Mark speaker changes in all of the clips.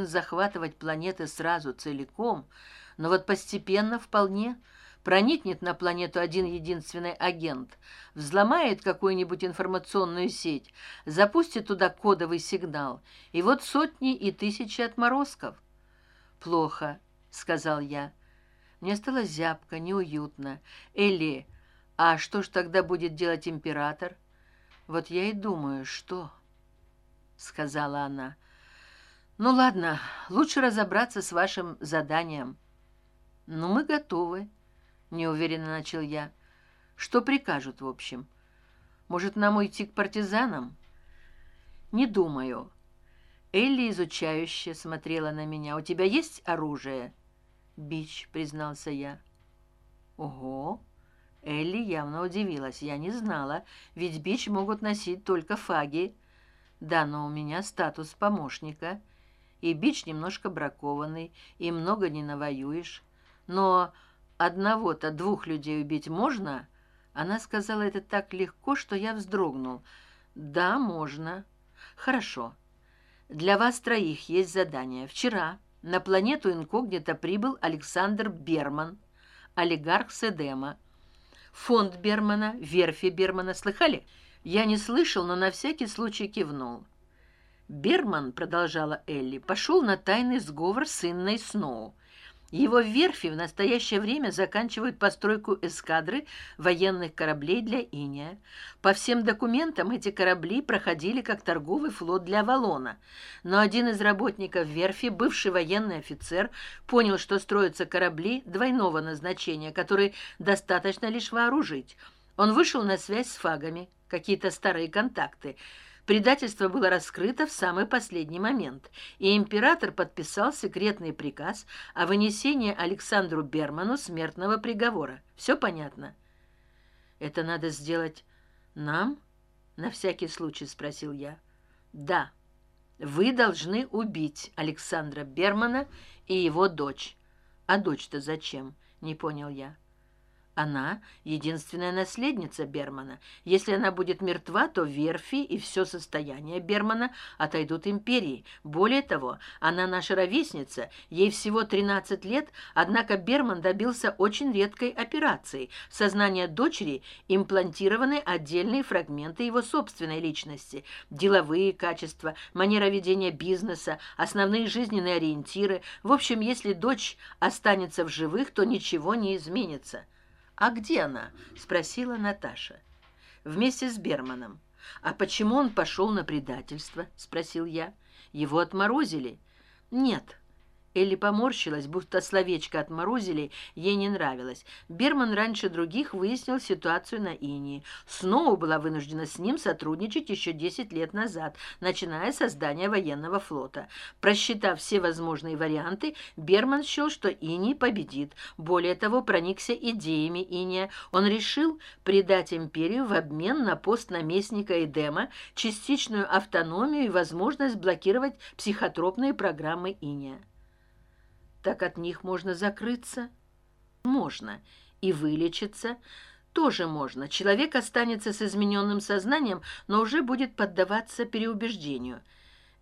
Speaker 1: захватывать планеты сразу целиком но вот постепенно вполне проникнет на планету один единственный агент взломает какую нибудь информационную сеть запустит туда кодовый сигнал и вот сотни и тысячи отморозков. Плохо сказал я. Мне стало зябко неуютно. Элли а что ж тогда будет делать император? Вот я и думаю что сказала она ну ладно лучше разобраться с вашим заданием. Ну мы готовы неуверенно начал я. Что прикажут в общем? Может нам уйти к партизанам? Не думаю. Элли изучающе смотрела на меня. У тебя есть оружие? Бич признался я. Ого! Элли явно удивилась. Я не знала. Ведь бич могут носить только фаги. Да но у меня статус помощника и бич немножко бракованный и много не навоюешь. Но одного то двух людей убить можно? Она сказала это так легко что я вздрогнул. Да можно. Хорошо. Для вас троих есть задание. Вчера на планету инкогнито прибыл александр берман олигарх седема фонд бермана верфи бермана. Слыхали? Я не слышал но на всякий случай кивнул берман продолжала элли пошел на тайный сговор с сноу. Его верфи в настоящее время заканчивают постройку эскадры военных кораблей для иния. По всем документам эти корабли проходили как торговый флот для авалона. Но один из работников верфи бывший военный офицер понял что строятся корабли двойного назначения которые достаточно лишь вооружить. Он вышел на связь с фагами какие то старые контакты предательство было раскрыто в самый последний момент и император подписал секретный приказ о вынесении александру берману смертного приговора. Все понятно. Это надо сделать нам на всякий случай спросил я. Да вы должны убить александра бермана и его дочь а дочь то зачем не понял я она единственная наследница бермана. Если она будет мертва то верфи и все состояние бермана отойдут империи. Более того она наша ровесница. Ей всего тринадцать лет однако берман добился очень редкой операции. В сознание дочери имплантированы отдельные фрагменты его собственной личности. Деловые качества манера ведения бизнеса основные жизненные ориентиры. В общем если дочь останется в живых то ничего не изменится а где она спросила наташа. Вместе с берманом а почему он пошел на предательство спросил я. Его отморозили? Нет элли поморщилась будто словечко отморозили ей не нравилось. Берман раньше других выяснил ситуацию на инии. Снова была вынуждена с ним сотрудничать еще десять лет назад начиная создание военного флота. Просчитав все возможные варианты берман счел что иний победит. Более того проникся идеями иния. Он решил предать империю в обмен на пост наместника эдема частичную автономию и возможность блокировать психотропные программы иния так от них можно закрыться? Можно. И вылечиться? Тоже можно. Человек останется с измененным сознанием но уже будет поддаваться переубеждению.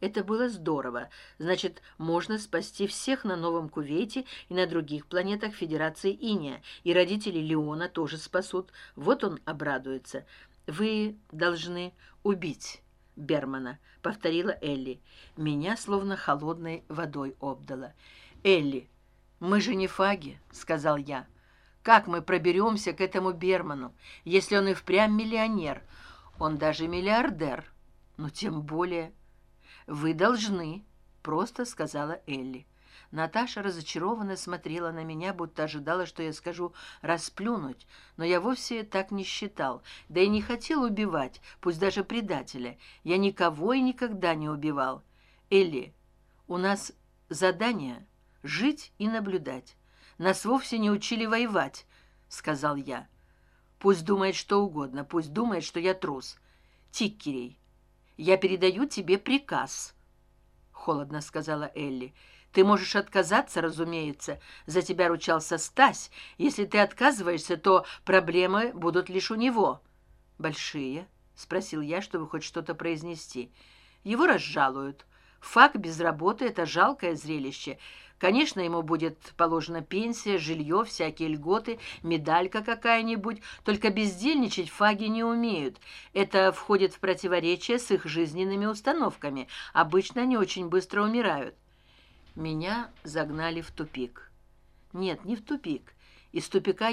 Speaker 1: Это было здорово. Значит можно спасти всех на новом кувейте и на других планетах федерации иния. И родители леона тоже спасут. Вот он обрадуется. Вы должны убить бермана повторила элли. Меня словно холодной водой обдала элли мы же не фаги сказал я. Как мы проберемся к этому берману если он и впрямь миллионер? Он даже миллиардер но тем более. Вы должны просто сказала элли. Наташа разочарованно смотрела на меня будто ожидала что я скажу расплюнуть но я вовсе так не считал да и не хотел убивать пусть даже предателя. Я никого и никогда не убивал. Элли у нас задание жить и наблюдать. Нас вовсе не учили воевать сказал я. Пусть думает что угодно пусть думает что я трус. Тиккерей я передаю тебе приказ холодно сказала элли. Ты можешь отказаться разумеется. За тебя ручался стась. Если ты отказываешься то проблемы будут лишь у него большие спросил я чтобы хоть что то произнести. Его разжалуют. Фак без работы это жалкое зрелище конечно ему будет положена пенсия жилье всякие льготы медалька какая нибудь только бездельничать фаги не умеют. Это входит в противоречие с их жизненными установками. Обычно они очень быстро умирают. Меня загнали в тупик. Нет не в тупик. Из тупика